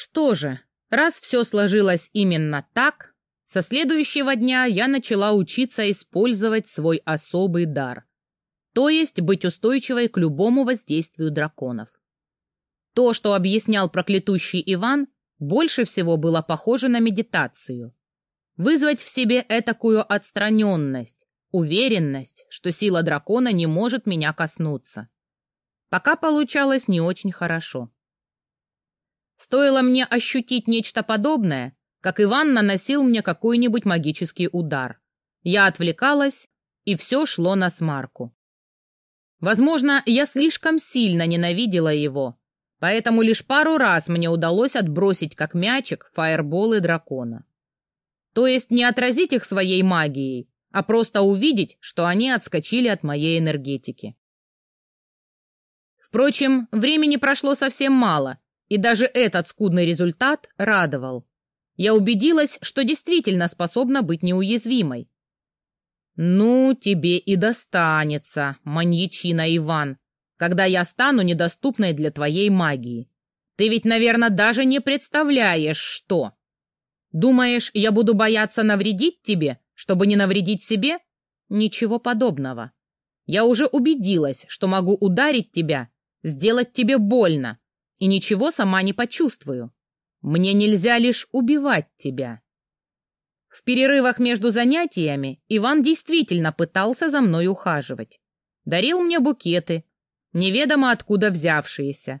Что же, раз все сложилось именно так, со следующего дня я начала учиться использовать свой особый дар, то есть быть устойчивой к любому воздействию драконов. То, что объяснял проклятущий Иван, больше всего было похоже на медитацию. Вызвать в себе этакую отстраненность, уверенность, что сила дракона не может меня коснуться. Пока получалось не очень хорошо. Стоило мне ощутить нечто подобное, как Иван наносил мне какой-нибудь магический удар. Я отвлекалась, и все шло на смарку. Возможно, я слишком сильно ненавидела его, поэтому лишь пару раз мне удалось отбросить как мячик фаерболы дракона. То есть не отразить их своей магией, а просто увидеть, что они отскочили от моей энергетики. Впрочем, времени прошло совсем мало, и даже этот скудный результат радовал я убедилась, что действительно способна быть неуязвимой. «Ну, тебе и достанется, маньячина Иван, когда я стану недоступной для твоей магии. Ты ведь, наверное, даже не представляешь, что. Думаешь, я буду бояться навредить тебе, чтобы не навредить себе? Ничего подобного. Я уже убедилась, что могу ударить тебя, сделать тебе больно, и ничего сама не почувствую. Мне нельзя лишь убивать тебя. В перерывах между занятиями Иван действительно пытался за мной ухаживать. Дарил мне букеты, неведомо откуда взявшиеся.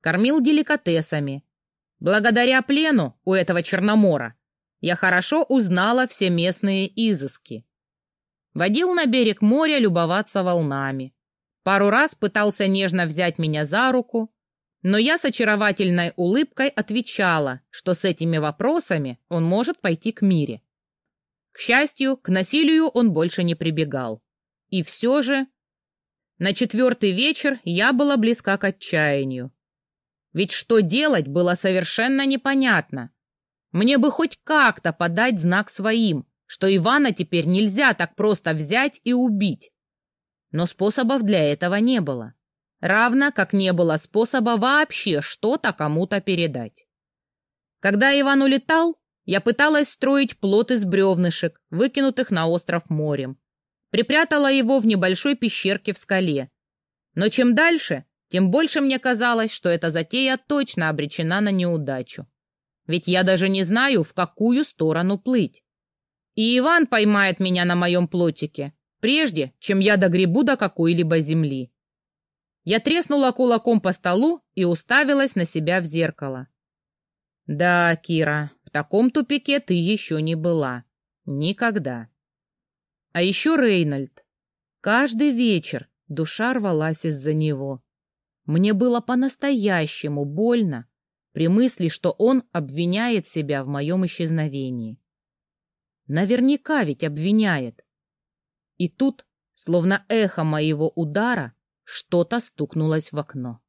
Кормил деликатесами. Благодаря плену у этого Черномора я хорошо узнала все местные изыски. Водил на берег моря любоваться волнами. Пару раз пытался нежно взять меня за руку, но я с очаровательной улыбкой отвечала, что с этими вопросами он может пойти к мире. К счастью, к насилию он больше не прибегал. И все же... На четвертый вечер я была близка к отчаянию. Ведь что делать было совершенно непонятно. Мне бы хоть как-то подать знак своим, что Ивана теперь нельзя так просто взять и убить. Но способов для этого не было равно как не было способа вообще что-то кому-то передать. Когда Иван улетал, я пыталась строить плот из бревнышек, выкинутых на остров морем. Припрятала его в небольшой пещерке в скале. Но чем дальше, тем больше мне казалось, что эта затея точно обречена на неудачу. Ведь я даже не знаю, в какую сторону плыть. И Иван поймает меня на моем плотике, прежде чем я догребу до какой-либо земли. Я треснула кулаком по столу и уставилась на себя в зеркало. Да, Кира, в таком тупике ты еще не была. Никогда. А еще Рейнольд. Каждый вечер душа рвалась из-за него. Мне было по-настоящему больно при мысли, что он обвиняет себя в моем исчезновении. Наверняка ведь обвиняет. И тут, словно эхо моего удара, что-то стукнулось в окно.